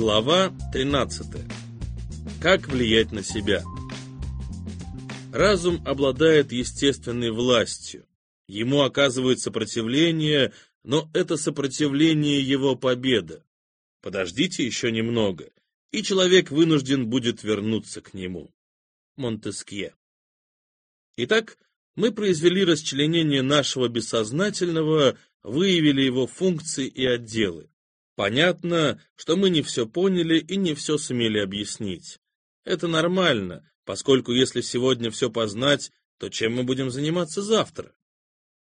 Глава 13. Как влиять на себя? Разум обладает естественной властью. Ему оказывают сопротивление, но это сопротивление его победа. Подождите еще немного, и человек вынужден будет вернуться к нему. Монтескье. Итак, мы произвели расчленение нашего бессознательного, выявили его функции и отделы. Понятно, что мы не все поняли и не все сумели объяснить. Это нормально, поскольку если сегодня все познать, то чем мы будем заниматься завтра?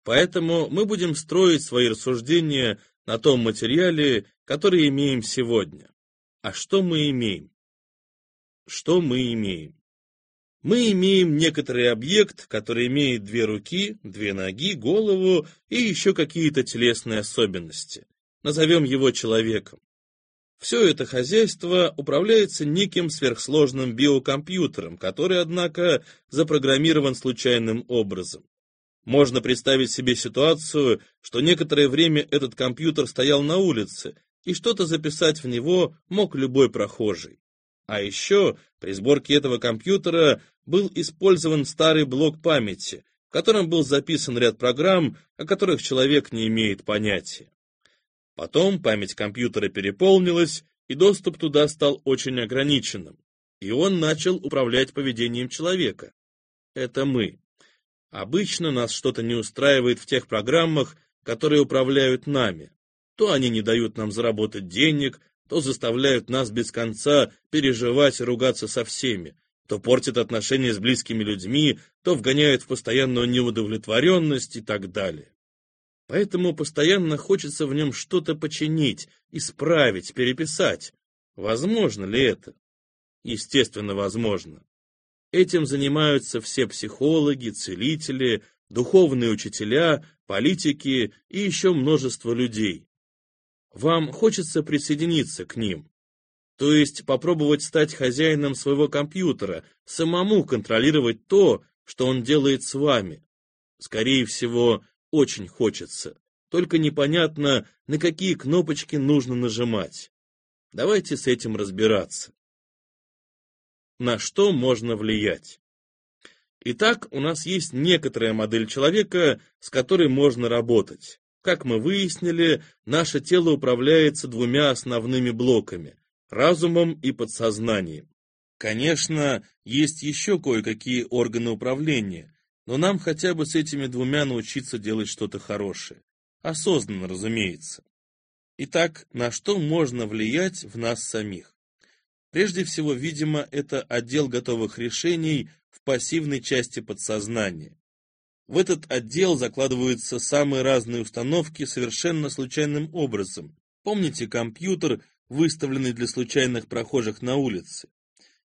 Поэтому мы будем строить свои рассуждения на том материале, который имеем сегодня. А что мы имеем? Что мы имеем? Мы имеем некоторый объект, который имеет две руки, две ноги, голову и еще какие-то телесные особенности назовем его человеком. Все это хозяйство управляется неким сверхсложным биокомпьютером, который, однако, запрограммирован случайным образом. Можно представить себе ситуацию, что некоторое время этот компьютер стоял на улице, и что-то записать в него мог любой прохожий. А еще при сборке этого компьютера был использован старый блок памяти, в котором был записан ряд программ, о которых человек не имеет понятия. Потом память компьютера переполнилась, и доступ туда стал очень ограниченным, и он начал управлять поведением человека. Это мы. Обычно нас что-то не устраивает в тех программах, которые управляют нами. То они не дают нам заработать денег, то заставляют нас без конца переживать и ругаться со всеми, то портят отношения с близкими людьми, то вгоняют в постоянную неудовлетворенность и так далее. Поэтому постоянно хочется в нем что-то починить, исправить, переписать. Возможно ли это? Естественно, возможно. Этим занимаются все психологи, целители, духовные учителя, политики и еще множество людей. Вам хочется присоединиться к ним. То есть попробовать стать хозяином своего компьютера, самому контролировать то, что он делает с вами. Скорее всего, очень хочется, только непонятно, на какие кнопочки нужно нажимать. Давайте с этим разбираться. На что можно влиять? Итак, у нас есть некоторая модель человека, с которой можно работать. Как мы выяснили, наше тело управляется двумя основными блоками – разумом и подсознанием. Конечно, есть еще кое-какие органы управления, но нам хотя бы с этими двумя научиться делать что-то хорошее. Осознанно, разумеется. Итак, на что можно влиять в нас самих? Прежде всего, видимо, это отдел готовых решений в пассивной части подсознания. В этот отдел закладываются самые разные установки совершенно случайным образом. Помните компьютер, выставленный для случайных прохожих на улице?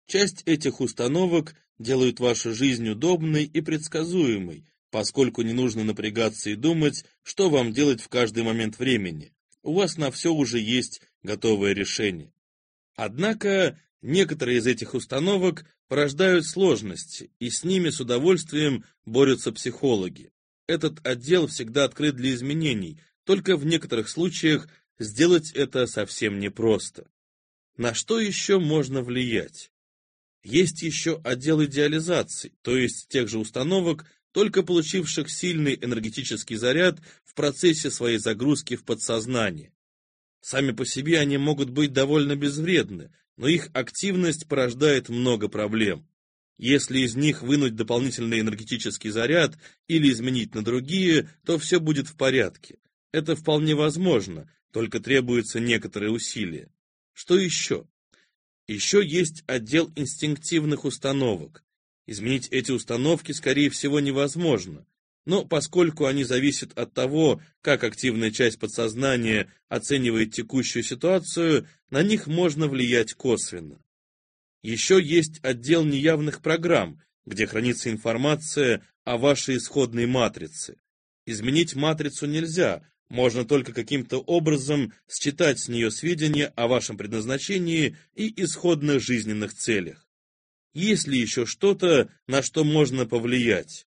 Часть этих установок делают вашу жизнь удобной и предсказуемой, поскольку не нужно напрягаться и думать, что вам делать в каждый момент времени. У вас на все уже есть готовое решение. Однако некоторые из этих установок порождают сложности, и с ними с удовольствием борются психологи. Этот отдел всегда открыт для изменений, только в некоторых случаях сделать это совсем непросто. На что еще можно влиять? Есть еще отдел идеализации, то есть тех же установок, только получивших сильный энергетический заряд в процессе своей загрузки в подсознание. Сами по себе они могут быть довольно безвредны, но их активность порождает много проблем. Если из них вынуть дополнительный энергетический заряд или изменить на другие, то все будет в порядке. Это вполне возможно, только требуется некоторые усилия. Что еще? Еще есть отдел инстинктивных установок. Изменить эти установки, скорее всего, невозможно. Но поскольку они зависят от того, как активная часть подсознания оценивает текущую ситуацию, на них можно влиять косвенно. Еще есть отдел неявных программ, где хранится информация о вашей исходной матрице. Изменить матрицу нельзя, можно только каким-то образом считать с нее сведения о вашем предназначении и исходных жизненных целях. Есть ли еще что-то, на что можно повлиять?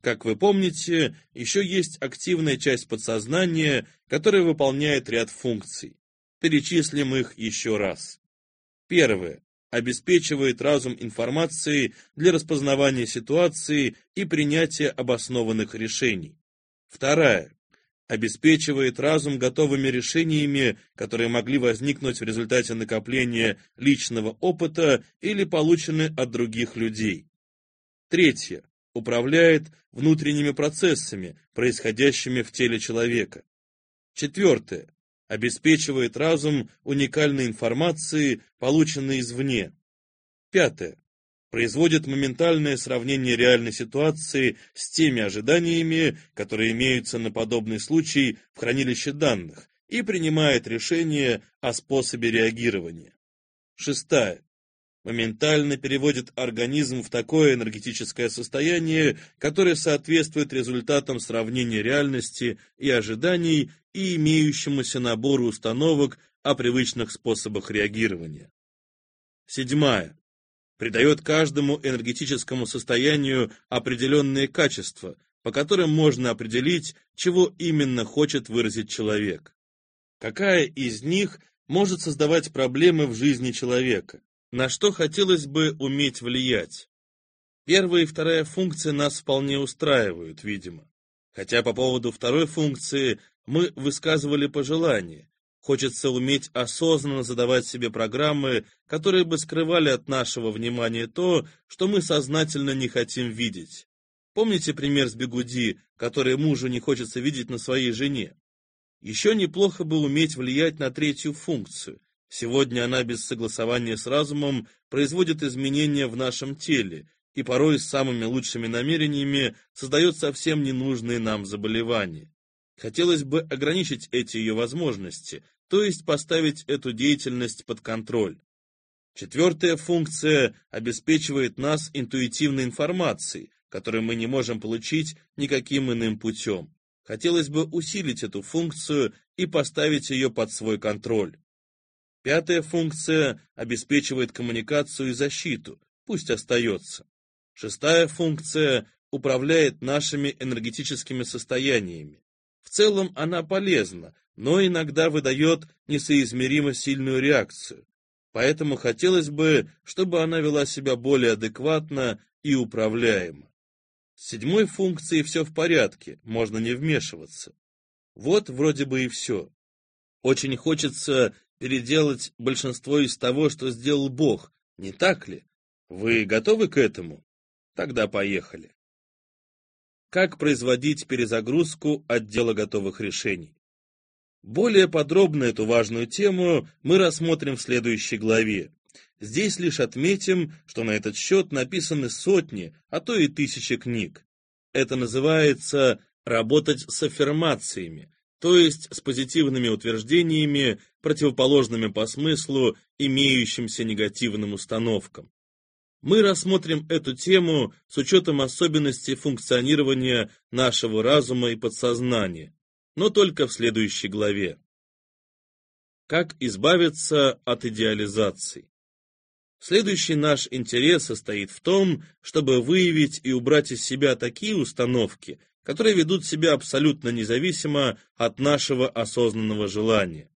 Как вы помните, еще есть активная часть подсознания, которая выполняет ряд функций. Перечислим их еще раз. Первое. Обеспечивает разум информацией для распознавания ситуации и принятия обоснованных решений. Вторая. Обеспечивает разум готовыми решениями, которые могли возникнуть в результате накопления личного опыта или получены от других людей. Третье. Управляет внутренними процессами, происходящими в теле человека. Четвертое. Обеспечивает разум уникальной информацией, полученной извне. Пятое. Производит моментальное сравнение реальной ситуации с теми ожиданиями, которые имеются на подобный случай в хранилище данных, и принимает решение о способе реагирования. Шестая моментально переводит организм в такое энергетическое состояние, которое соответствует результатам сравнения реальности и ожиданий и имеющемуся набору установок о привычных способах реагирования. Седьмая. Придает каждому энергетическому состоянию определенные качества, по которым можно определить, чего именно хочет выразить человек. Какая из них может создавать проблемы в жизни человека? На что хотелось бы уметь влиять? Первая и вторая функции нас вполне устраивают, видимо. Хотя по поводу второй функции мы высказывали пожелание. Хочется уметь осознанно задавать себе программы, которые бы скрывали от нашего внимания то, что мы сознательно не хотим видеть. Помните пример с Бегуди, который мужу не хочется видеть на своей жене? Еще неплохо бы уметь влиять на третью функцию – Сегодня она без согласования с разумом производит изменения в нашем теле и порой с самыми лучшими намерениями создает совсем ненужные нам заболевания. Хотелось бы ограничить эти ее возможности, то есть поставить эту деятельность под контроль. Четвертая функция обеспечивает нас интуитивной информацией, которую мы не можем получить никаким иным путем. Хотелось бы усилить эту функцию и поставить ее под свой контроль. Пятая функция обеспечивает коммуникацию и защиту, пусть остается. Шестая функция управляет нашими энергетическими состояниями. В целом она полезна, но иногда выдает несоизмеримо сильную реакцию. Поэтому хотелось бы, чтобы она вела себя более адекватно и управляемо. С седьмой функцией все в порядке, можно не вмешиваться. Вот вроде бы и все. Очень хочется переделать большинство из того, что сделал Бог, не так ли? Вы готовы к этому? Тогда поехали. Как производить перезагрузку отдела готовых решений? Более подробно эту важную тему мы рассмотрим в следующей главе. Здесь лишь отметим, что на этот счет написаны сотни, а то и тысячи книг. Это называется «работать с аффирмациями», то есть с позитивными утверждениями, противоположными по смыслу имеющимся негативным установкам. Мы рассмотрим эту тему с учетом особенностей функционирования нашего разума и подсознания, но только в следующей главе. Как избавиться от идеализации? Следующий наш интерес состоит в том, чтобы выявить и убрать из себя такие установки, которые ведут себя абсолютно независимо от нашего осознанного желания.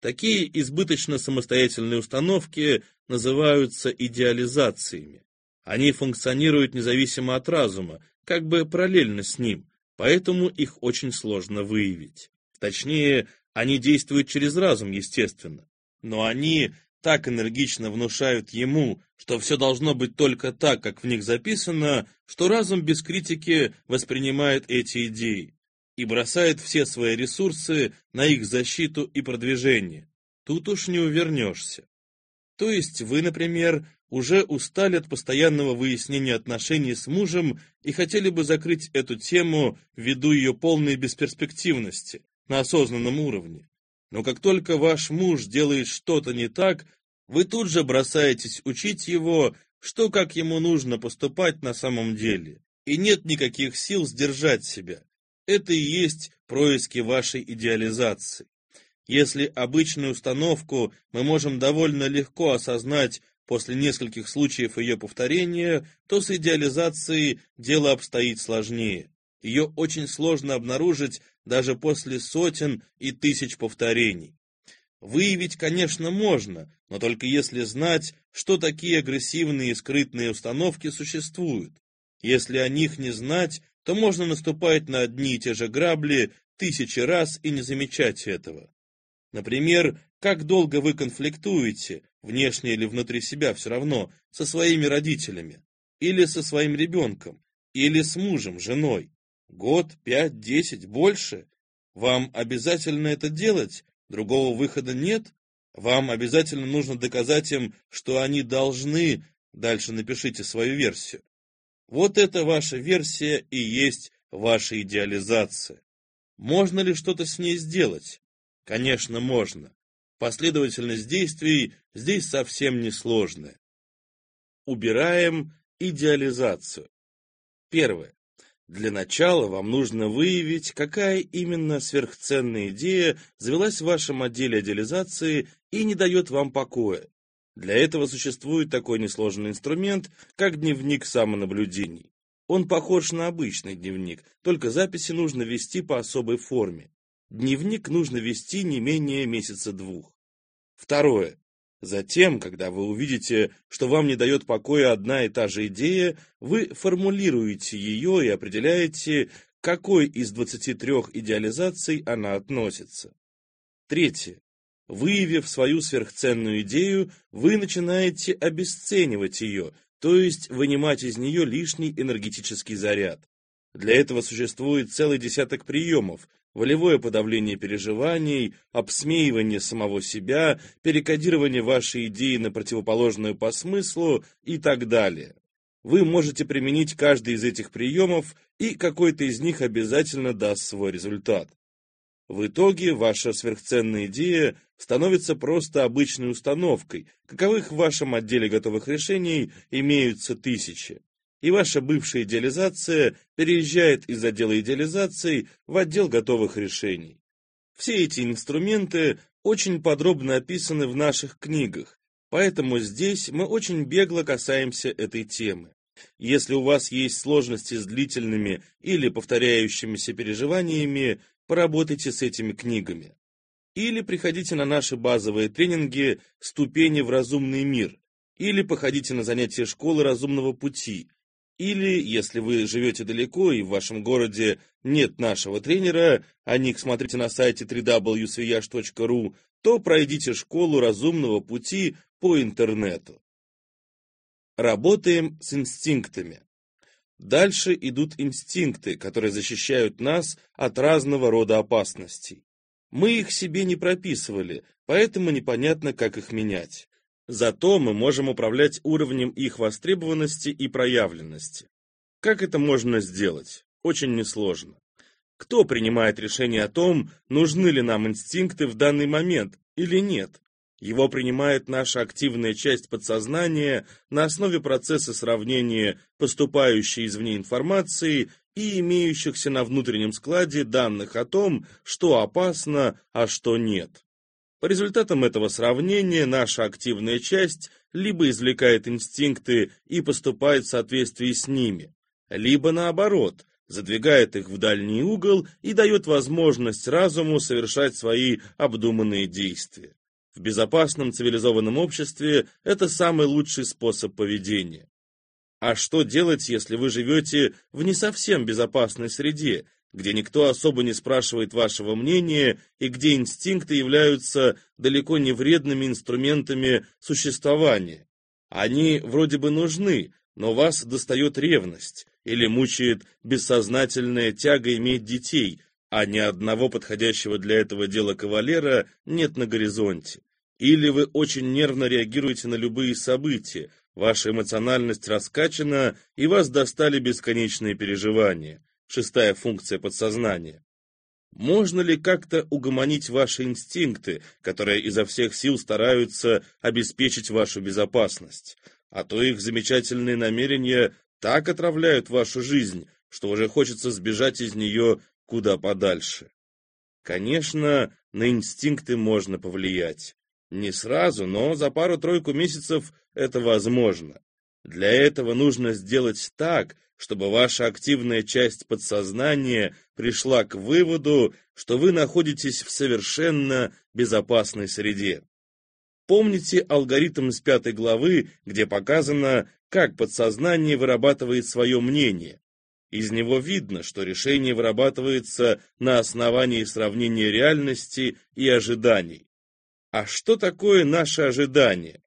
Такие избыточно самостоятельные установки называются идеализациями. Они функционируют независимо от разума, как бы параллельно с ним, поэтому их очень сложно выявить. Точнее, они действуют через разум, естественно, но они так энергично внушают ему, что все должно быть только так, как в них записано, что разум без критики воспринимает эти идеи и бросает все свои ресурсы на их защиту и продвижение. Тут уж не увернешься. То есть вы, например, уже устали от постоянного выяснения отношений с мужем и хотели бы закрыть эту тему ввиду ее полной бесперспективности на осознанном уровне. Но как только ваш муж делает что-то не так, вы тут же бросаетесь учить его, что как ему нужно поступать на самом деле, и нет никаких сил сдержать себя. Это и есть происки вашей идеализации. Если обычную установку мы можем довольно легко осознать после нескольких случаев ее повторения, то с идеализацией дело обстоит сложнее. Ее очень сложно обнаружить даже после сотен и тысяч повторений. Выявить, конечно, можно, но только если знать, что такие агрессивные и скрытные установки существуют. Если о них не знать, то можно наступать на одни и те же грабли тысячи раз и не замечать этого. Например, как долго вы конфликтуете, внешне или внутри себя все равно, со своими родителями, или со своим ребенком, или с мужем, женой. Год, пять, десять, больше? Вам обязательно это делать? Другого выхода нет? Вам обязательно нужно доказать им, что они должны... Дальше напишите свою версию. Вот это ваша версия и есть ваша идеализация. Можно ли что-то с ней сделать? Конечно, можно. Последовательность действий здесь совсем не сложная. Убираем идеализацию. Первое. Для начала вам нужно выявить, какая именно сверхценная идея завелась в вашем отделе идеализации и не дает вам покоя. Для этого существует такой несложный инструмент, как дневник самонаблюдений. Он похож на обычный дневник, только записи нужно вести по особой форме. Дневник нужно вести не менее месяца двух. Второе. Затем, когда вы увидите, что вам не дает покоя одна и та же идея, вы формулируете ее и определяете, к какой из 23 идеализаций она относится. Третье. Выявив свою сверхценную идею, вы начинаете обесценивать ее, то есть вынимать из нее лишний энергетический заряд. Для этого существует целый десяток приемов, волевое подавление переживаний, обсмеивание самого себя, перекодирование вашей идеи на противоположную по смыслу и так далее. Вы можете применить каждый из этих приемов, и какой-то из них обязательно даст свой результат. В итоге ваша сверхценная идея становится просто обычной установкой, каковых в вашем отделе готовых решений имеются тысячи. И ваша бывшая идеализация переезжает из отдела идеализации в отдел готовых решений. Все эти инструменты очень подробно описаны в наших книгах, поэтому здесь мы очень бегло касаемся этой темы. Если у вас есть сложности с длительными или повторяющимися переживаниями, поработайте с этими книгами. Или приходите на наши базовые тренинги «Ступени в разумный мир», или походите на занятия школы разумного пути, или, если вы живете далеко и в вашем городе нет нашего тренера, о них смотрите на сайте www.sviyash.ru, то пройдите школу разумного пути по интернету. Работаем с инстинктами. Дальше идут инстинкты, которые защищают нас от разного рода опасностей. Мы их себе не прописывали, поэтому непонятно, как их менять. Зато мы можем управлять уровнем их востребованности и проявленности. Как это можно сделать? Очень несложно. Кто принимает решение о том, нужны ли нам инстинкты в данный момент или нет? Его принимает наша активная часть подсознания на основе процесса сравнения поступающей извне информации и имеющихся на внутреннем складе данных о том, что опасно, а что нет. По результатам этого сравнения наша активная часть либо извлекает инстинкты и поступает в соответствии с ними, либо наоборот, задвигает их в дальний угол и дает возможность разуму совершать свои обдуманные действия. В безопасном цивилизованном обществе это самый лучший способ поведения. А что делать, если вы живете в не совсем безопасной среде, где никто особо не спрашивает вашего мнения и где инстинкты являются далеко не вредными инструментами существования? Они вроде бы нужны, но вас достает ревность или мучает бессознательная тяга иметь детей, а ни одного подходящего для этого дела кавалера нет на горизонте. Или вы очень нервно реагируете на любые события, ваша эмоциональность раскачана, и вас достали бесконечные переживания. Шестая функция подсознания. Можно ли как-то угомонить ваши инстинкты, которые изо всех сил стараются обеспечить вашу безопасность? А то их замечательные намерения так отравляют вашу жизнь, что уже хочется сбежать из нее куда подальше. Конечно, на инстинкты можно повлиять. Не сразу, но за пару-тройку месяцев это возможно. Для этого нужно сделать так, чтобы ваша активная часть подсознания пришла к выводу, что вы находитесь в совершенно безопасной среде. Помните алгоритм с пятой главы, где показано, как подсознание вырабатывает свое мнение. Из него видно, что решение вырабатывается на основании сравнения реальности и ожиданий. А что такое наши ожидания?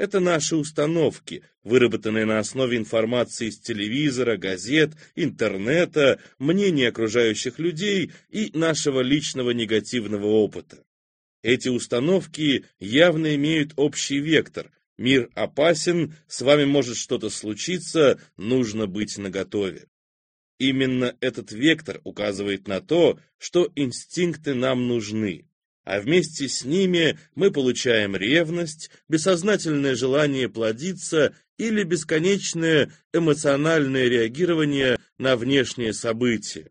Это наши установки, выработанные на основе информации с телевизора, газет, интернета, мнений окружающих людей и нашего личного негативного опыта. Эти установки явно имеют общий вектор. Мир опасен, с вами может что-то случиться, нужно быть наготове. Именно этот вектор указывает на то, что инстинкты нам нужны, а вместе с ними мы получаем ревность, бессознательное желание плодиться или бесконечное эмоциональное реагирование на внешние события.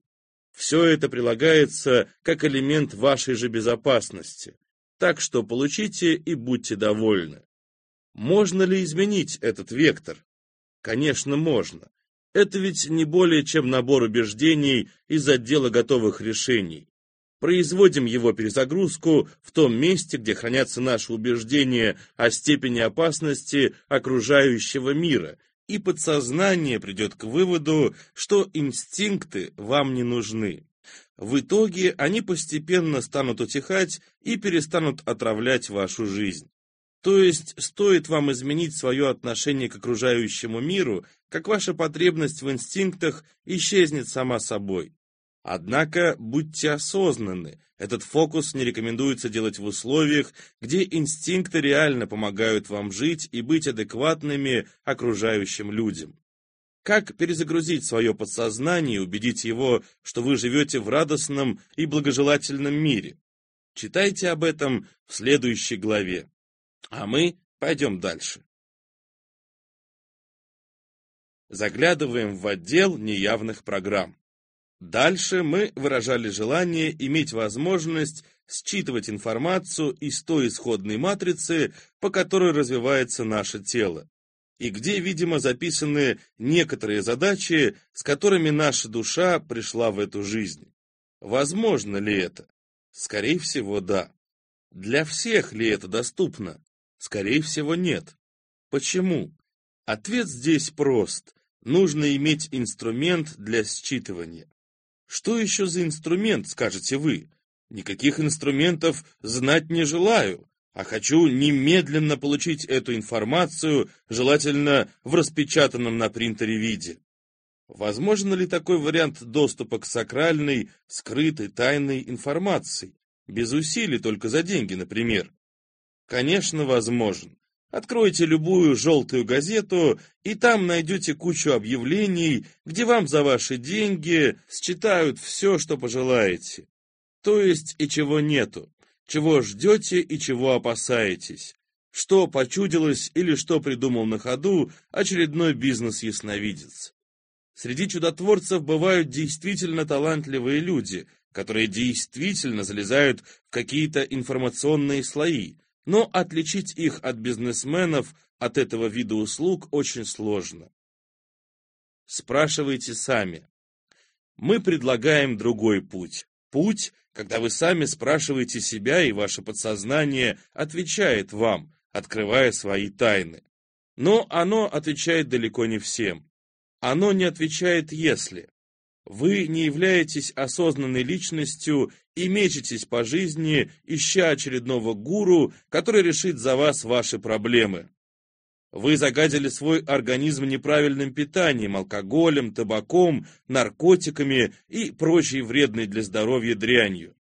Все это прилагается как элемент вашей же безопасности. Так что получите и будьте довольны. Можно ли изменить этот вектор? Конечно, можно. Это ведь не более чем набор убеждений из отдела готовых решений. Производим его перезагрузку в том месте, где хранятся наши убеждения о степени опасности окружающего мира и подсознание придет к выводу, что инстинкты вам не нужны. В итоге они постепенно станут утихать и перестанут отравлять вашу жизнь. То есть стоит вам изменить свое отношение к окружающему миру, как ваша потребность в инстинктах исчезнет сама собой. Однако будьте осознанны, этот фокус не рекомендуется делать в условиях, где инстинкты реально помогают вам жить и быть адекватными окружающим людям. Как перезагрузить свое подсознание и убедить его, что вы живете в радостном и благожелательном мире? Читайте об этом в следующей главе. А мы пойдем дальше. Заглядываем в отдел неявных программ. Дальше мы выражали желание иметь возможность считывать информацию из той исходной матрицы, по которой развивается наше тело, и где, видимо, записаны некоторые задачи, с которыми наша душа пришла в эту жизнь. Возможно ли это? Скорее всего, да. Для всех ли это доступно? Скорее всего, нет. Почему? Ответ здесь прост. Нужно иметь инструмент для считывания. Что еще за инструмент, скажете вы? Никаких инструментов знать не желаю, а хочу немедленно получить эту информацию, желательно в распечатанном на принтере виде. Возможно ли такой вариант доступа к сакральной, скрытой, тайной информации? Без усилий, только за деньги, например. Конечно, возможен. Откройте любую желтую газету, и там найдете кучу объявлений, где вам за ваши деньги считают все, что пожелаете. То есть и чего нету, чего ждете и чего опасаетесь. Что почудилось или что придумал на ходу очередной бизнес-ясновидец. Среди чудотворцев бывают действительно талантливые люди, которые действительно залезают в какие-то информационные слои, но отличить их от бизнесменов от этого вида услуг очень сложно. Спрашивайте сами. Мы предлагаем другой путь. Путь, когда вы сами спрашиваете себя, и ваше подсознание отвечает вам, открывая свои тайны. Но оно отвечает далеко не всем. Оно не отвечает «если». Вы не являетесь осознанной личностью и мечетесь по жизни, ища очередного гуру, который решит за вас ваши проблемы. Вы загадили свой организм неправильным питанием, алкоголем, табаком, наркотиками и прочей вредной для здоровья дрянью.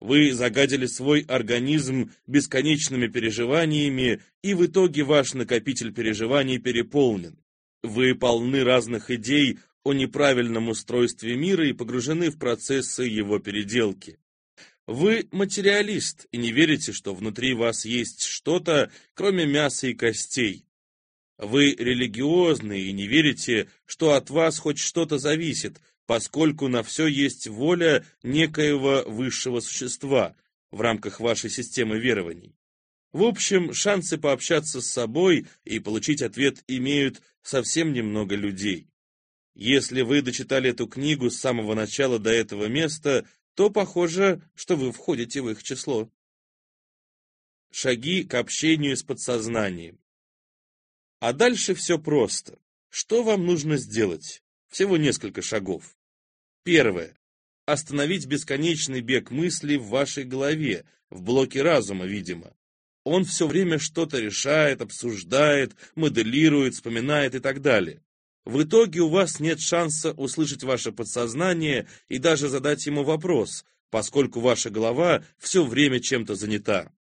Вы загадили свой организм бесконечными переживаниями, и в итоге ваш накопитель переживаний переполнен. Вы полны разных идей о неправильном устройстве мира и погружены в процессы его переделки. Вы материалист и не верите, что внутри вас есть что-то, кроме мяса и костей. Вы религиозны и не верите, что от вас хоть что-то зависит, поскольку на все есть воля некоего высшего существа в рамках вашей системы верований. В общем, шансы пообщаться с собой и получить ответ имеют совсем немного людей. Если вы дочитали эту книгу с самого начала до этого места, то похоже, что вы входите в их число. Шаги к общению с подсознанием. А дальше все просто. Что вам нужно сделать? Всего несколько шагов. Первое. Остановить бесконечный бег мыслей в вашей голове, в блоке разума, видимо. Он все время что-то решает, обсуждает, моделирует, вспоминает и так далее. В итоге у вас нет шанса услышать ваше подсознание и даже задать ему вопрос, поскольку ваша голова все время чем-то занята.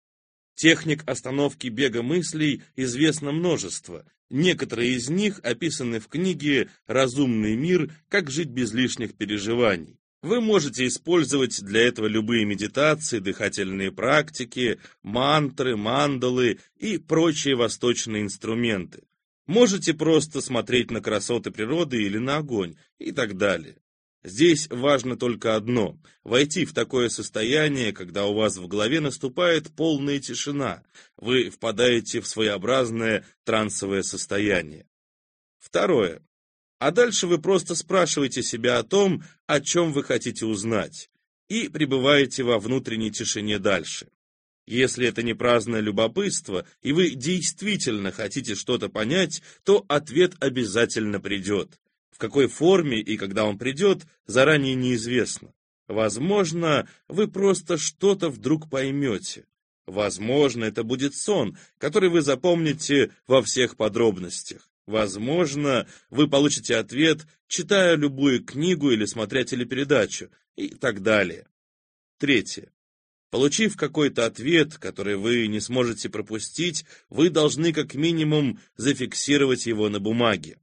Техник остановки бега мыслей известно множество. Некоторые из них описаны в книге «Разумный мир. Как жить без лишних переживаний». Вы можете использовать для этого любые медитации, дыхательные практики, мантры, мандалы и прочие восточные инструменты. Можете просто смотреть на красоты природы или на огонь и так далее. Здесь важно только одно – войти в такое состояние, когда у вас в голове наступает полная тишина, вы впадаете в своеобразное трансовое состояние. Второе. А дальше вы просто спрашиваете себя о том, о чем вы хотите узнать, и пребываете во внутренней тишине дальше. Если это не праздное любопытство, и вы действительно хотите что-то понять, то ответ обязательно придет. В какой форме и когда он придет, заранее неизвестно. Возможно, вы просто что-то вдруг поймете. Возможно, это будет сон, который вы запомните во всех подробностях. Возможно, вы получите ответ, читая любую книгу или смотря телепередачу, и так далее. Третье. Получив какой-то ответ, который вы не сможете пропустить, вы должны как минимум зафиксировать его на бумаге.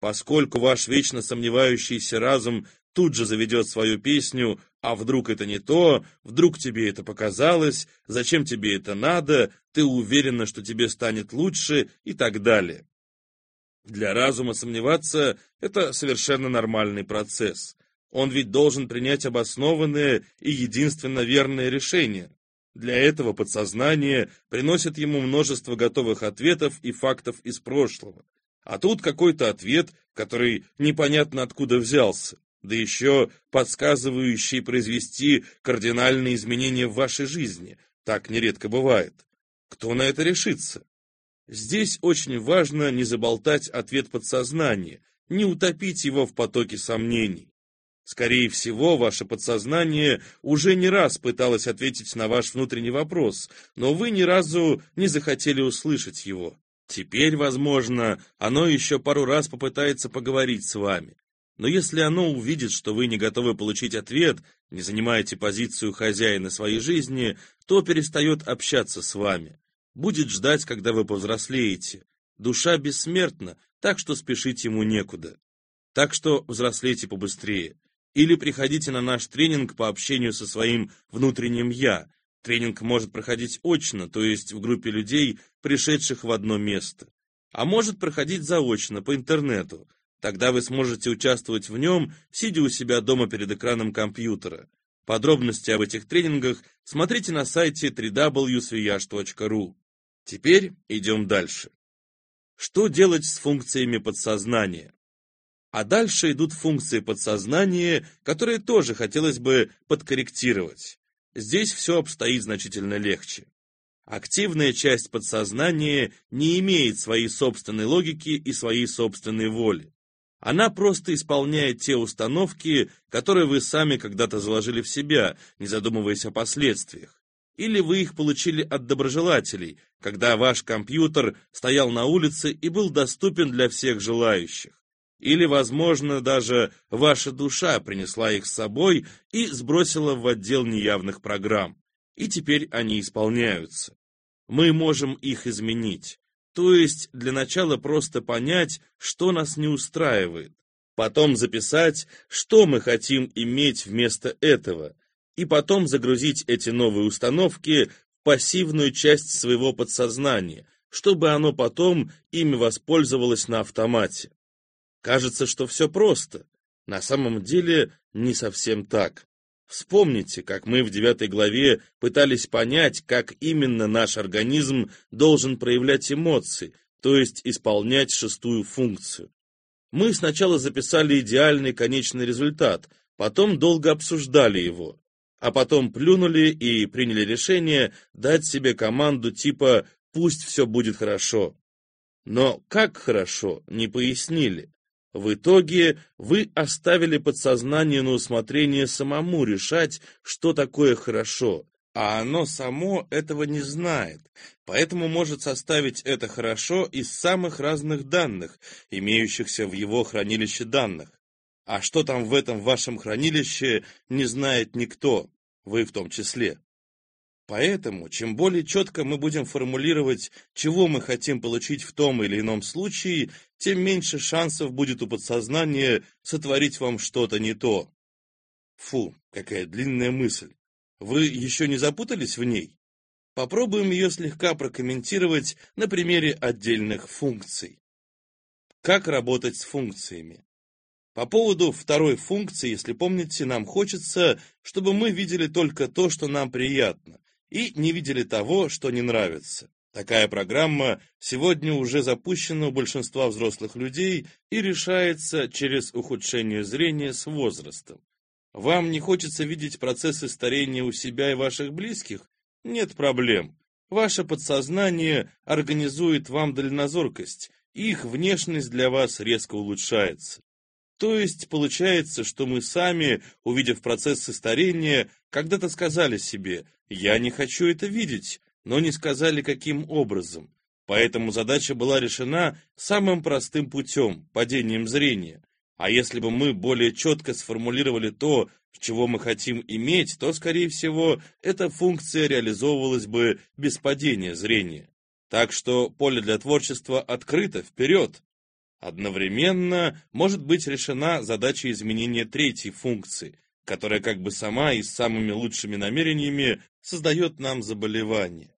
Поскольку ваш вечно сомневающийся разум тут же заведет свою песню «А вдруг это не то?», «Вдруг тебе это показалось?», «Зачем тебе это надо?», «Ты уверена, что тебе станет лучше?» и так далее. Для разума сомневаться – это совершенно нормальный процесс. Он ведь должен принять обоснованное и единственно верное решение. Для этого подсознание приносит ему множество готовых ответов и фактов из прошлого. А тут какой-то ответ, который непонятно откуда взялся, да еще подсказывающий произвести кардинальные изменения в вашей жизни. Так нередко бывает. Кто на это решится? Здесь очень важно не заболтать ответ подсознания, не утопить его в потоке сомнений. Скорее всего, ваше подсознание уже не раз пыталось ответить на ваш внутренний вопрос, но вы ни разу не захотели услышать его. Теперь, возможно, оно еще пару раз попытается поговорить с вами. Но если оно увидит, что вы не готовы получить ответ, не занимаете позицию хозяина своей жизни, то перестает общаться с вами. Будет ждать, когда вы повзрослеете. Душа бессмертна, так что спешить ему некуда. Так что взрослейте побыстрее. Или приходите на наш тренинг по общению со своим внутренним «я». Тренинг может проходить очно, то есть в группе людей, пришедших в одно место. А может проходить заочно, по интернету. Тогда вы сможете участвовать в нем, сидя у себя дома перед экраном компьютера. Подробности об этих тренингах смотрите на сайте www.sviyash.ru. Теперь идем дальше. Что делать с функциями подсознания? А дальше идут функции подсознания, которые тоже хотелось бы подкорректировать. Здесь все обстоит значительно легче. Активная часть подсознания не имеет своей собственной логики и своей собственной воли. Она просто исполняет те установки, которые вы сами когда-то заложили в себя, не задумываясь о последствиях. Или вы их получили от доброжелателей, когда ваш компьютер стоял на улице и был доступен для всех желающих. Или, возможно, даже ваша душа принесла их с собой и сбросила в отдел неявных программ. И теперь они исполняются. Мы можем их изменить. То есть для начала просто понять, что нас не устраивает. Потом записать, что мы хотим иметь вместо этого. И потом загрузить эти новые установки в пассивную часть своего подсознания, чтобы оно потом ими воспользовалось на автомате. Кажется, что все просто. На самом деле не совсем так. Вспомните, как мы в девятой главе пытались понять, как именно наш организм должен проявлять эмоции, то есть исполнять шестую функцию. Мы сначала записали идеальный конечный результат, потом долго обсуждали его, а потом плюнули и приняли решение дать себе команду типа «пусть все будет хорошо». Но как хорошо, не пояснили. В итоге вы оставили подсознание на усмотрение самому решать, что такое хорошо, а оно само этого не знает, поэтому может составить это хорошо из самых разных данных, имеющихся в его хранилище данных. А что там в этом вашем хранилище, не знает никто, вы в том числе. Поэтому, чем более четко мы будем формулировать, чего мы хотим получить в том или ином случае, тем меньше шансов будет у подсознания сотворить вам что-то не то. Фу, какая длинная мысль. Вы еще не запутались в ней? Попробуем ее слегка прокомментировать на примере отдельных функций. Как работать с функциями? По поводу второй функции, если помните, нам хочется, чтобы мы видели только то, что нам приятно, и не видели того, что не нравится. Такая программа сегодня уже запущена у большинства взрослых людей и решается через ухудшение зрения с возрастом. Вам не хочется видеть процессы старения у себя и ваших близких? Нет проблем. Ваше подсознание организует вам дальнозоркость, их внешность для вас резко улучшается. То есть получается, что мы сами, увидев процессы старения, когда-то сказали себе «я не хочу это видеть», но не сказали, каким образом. Поэтому задача была решена самым простым путем – падением зрения. А если бы мы более четко сформулировали то, чего мы хотим иметь, то, скорее всего, эта функция реализовывалась бы без падения зрения. Так что поле для творчества открыто, вперед! Одновременно может быть решена задача изменения третьей функции, которая как бы сама и с самыми лучшими намерениями создает нам заболевание.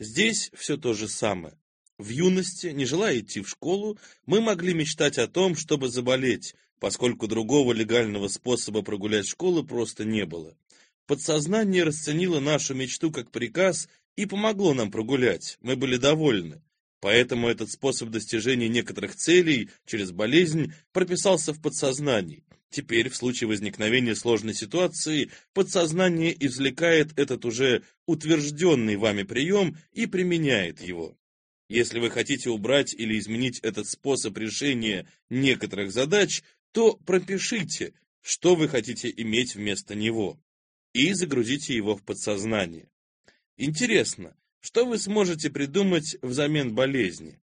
Здесь все то же самое. В юности, не желая идти в школу, мы могли мечтать о том, чтобы заболеть, поскольку другого легального способа прогулять школу просто не было. Подсознание расценило нашу мечту как приказ и помогло нам прогулять, мы были довольны. Поэтому этот способ достижения некоторых целей через болезнь прописался в подсознании. Теперь, в случае возникновения сложной ситуации, подсознание извлекает этот уже утвержденный вами прием и применяет его. Если вы хотите убрать или изменить этот способ решения некоторых задач, то пропишите, что вы хотите иметь вместо него, и загрузите его в подсознание. Интересно, что вы сможете придумать взамен болезни?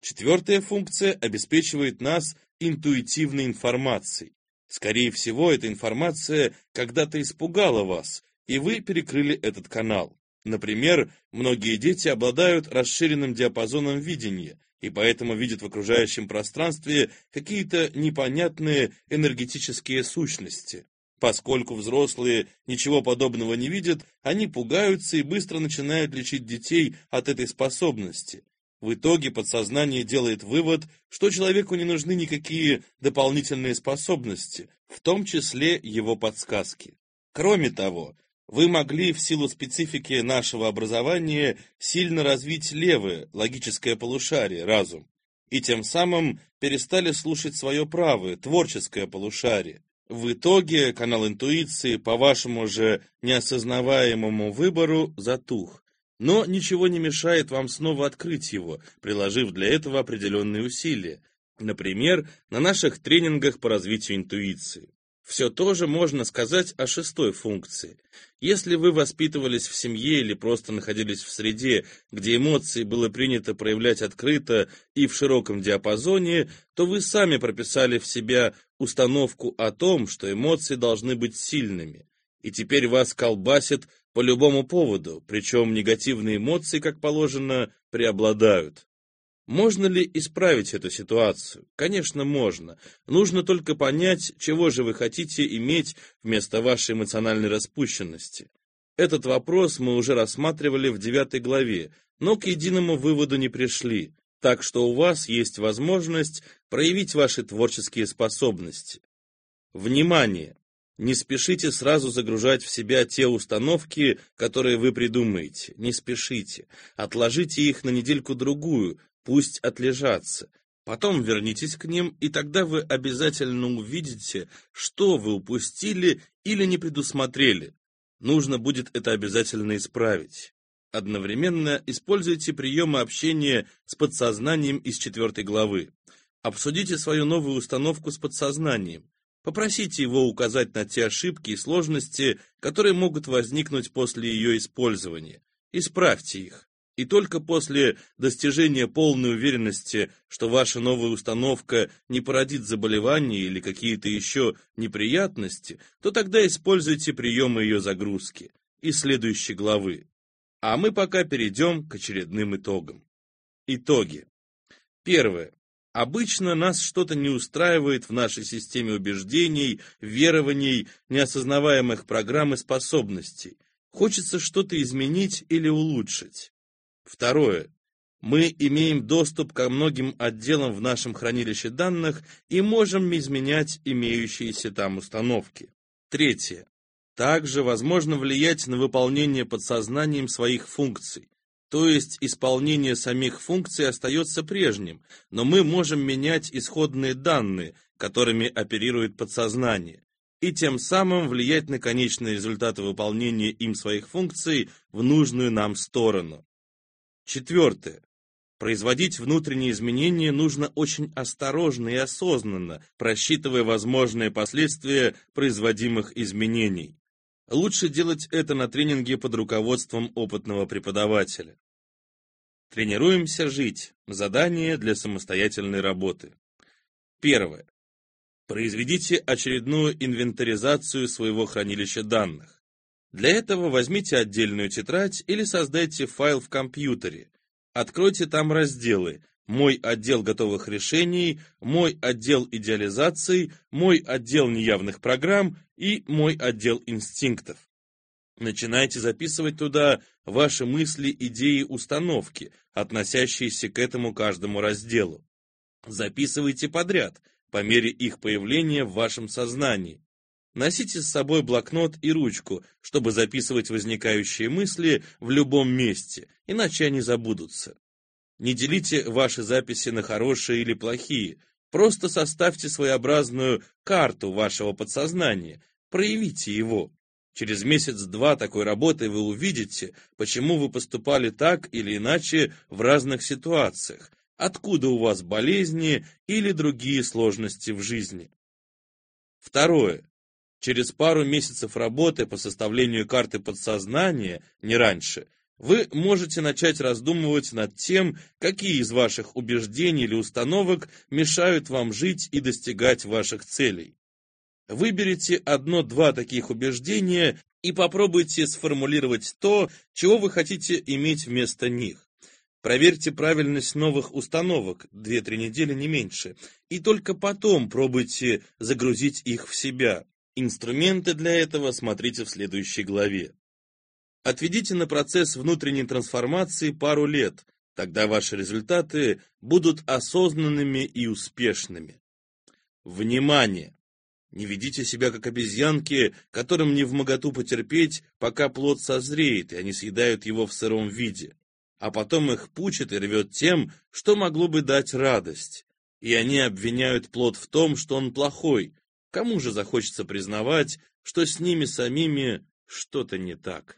Четвертая функция обеспечивает нас интуитивной информацией. Скорее всего, эта информация когда-то испугала вас, и вы перекрыли этот канал. Например, многие дети обладают расширенным диапазоном видения, и поэтому видят в окружающем пространстве какие-то непонятные энергетические сущности. Поскольку взрослые ничего подобного не видят, они пугаются и быстро начинают лечить детей от этой способности. В итоге подсознание делает вывод, что человеку не нужны никакие дополнительные способности, в том числе его подсказки. Кроме того, вы могли в силу специфики нашего образования сильно развить левое, логическое полушарие, разум, и тем самым перестали слушать свое правое, творческое полушарие. В итоге канал интуиции по вашему же неосознаваемому выбору затух. Но ничего не мешает вам снова открыть его, приложив для этого определенные усилия. Например, на наших тренингах по развитию интуиции. Все то же можно сказать о шестой функции. Если вы воспитывались в семье или просто находились в среде, где эмоции было принято проявлять открыто и в широком диапазоне, то вы сами прописали в себя установку о том, что эмоции должны быть сильными. И теперь вас колбасит по любому поводу, причем негативные эмоции, как положено, преобладают. Можно ли исправить эту ситуацию? Конечно, можно. Нужно только понять, чего же вы хотите иметь вместо вашей эмоциональной распущенности. Этот вопрос мы уже рассматривали в девятой главе, но к единому выводу не пришли, так что у вас есть возможность проявить ваши творческие способности. Внимание! Не спешите сразу загружать в себя те установки, которые вы придумаете. Не спешите. Отложите их на недельку-другую, пусть отлежатся. Потом вернитесь к ним, и тогда вы обязательно увидите, что вы упустили или не предусмотрели. Нужно будет это обязательно исправить. Одновременно используйте приемы общения с подсознанием из четвертой главы. Обсудите свою новую установку с подсознанием. Попросите его указать на те ошибки и сложности, которые могут возникнуть после ее использования. Исправьте их. И только после достижения полной уверенности, что ваша новая установка не породит заболевания или какие-то еще неприятности, то тогда используйте приемы ее загрузки из следующей главы. А мы пока перейдем к очередным итогам. Итоги. Первое. Обычно нас что-то не устраивает в нашей системе убеждений, верований, неосознаваемых программ и способностей. Хочется что-то изменить или улучшить. Второе. Мы имеем доступ ко многим отделам в нашем хранилище данных и можем изменять имеющиеся там установки. Третье. Также возможно влиять на выполнение подсознанием своих функций. То есть исполнение самих функций остается прежним, но мы можем менять исходные данные, которыми оперирует подсознание, и тем самым влиять на конечные результаты выполнения им своих функций в нужную нам сторону. Четвертое. Производить внутренние изменения нужно очень осторожно и осознанно, просчитывая возможные последствия производимых изменений. Лучше делать это на тренинге под руководством опытного преподавателя. Тренируемся жить. Задание для самостоятельной работы. Первое. Произведите очередную инвентаризацию своего хранилища данных. Для этого возьмите отдельную тетрадь или создайте файл в компьютере. Откройте там разделы «Мой отдел готовых решений», «Мой отдел идеализации», «Мой отдел неявных программ» и «Мой отдел инстинктов». Начинайте записывать туда ваши мысли, идеи, установки, относящиеся к этому каждому разделу. Записывайте подряд, по мере их появления в вашем сознании. Носите с собой блокнот и ручку, чтобы записывать возникающие мысли в любом месте, иначе они забудутся. Не делите ваши записи на хорошие или плохие, просто составьте своеобразную карту вашего подсознания, проявите его. Через месяц-два такой работы вы увидите, почему вы поступали так или иначе в разных ситуациях, откуда у вас болезни или другие сложности в жизни. Второе. Через пару месяцев работы по составлению карты подсознания, не раньше, вы можете начать раздумывать над тем, какие из ваших убеждений или установок мешают вам жить и достигать ваших целей. Выберите одно-два таких убеждения и попробуйте сформулировать то, чего вы хотите иметь вместо них. Проверьте правильность новых установок, 2-3 недели не меньше, и только потом пробуйте загрузить их в себя. Инструменты для этого смотрите в следующей главе. Отведите на процесс внутренней трансформации пару лет, тогда ваши результаты будут осознанными и успешными. Внимание! Не ведите себя как обезьянки, которым не в моготу потерпеть, пока плод созреет, и они съедают его в сыром виде. А потом их пучит и рвет тем, что могло бы дать радость. И они обвиняют плод в том, что он плохой, Кому же захочется признавать, что с ними самими что-то не так?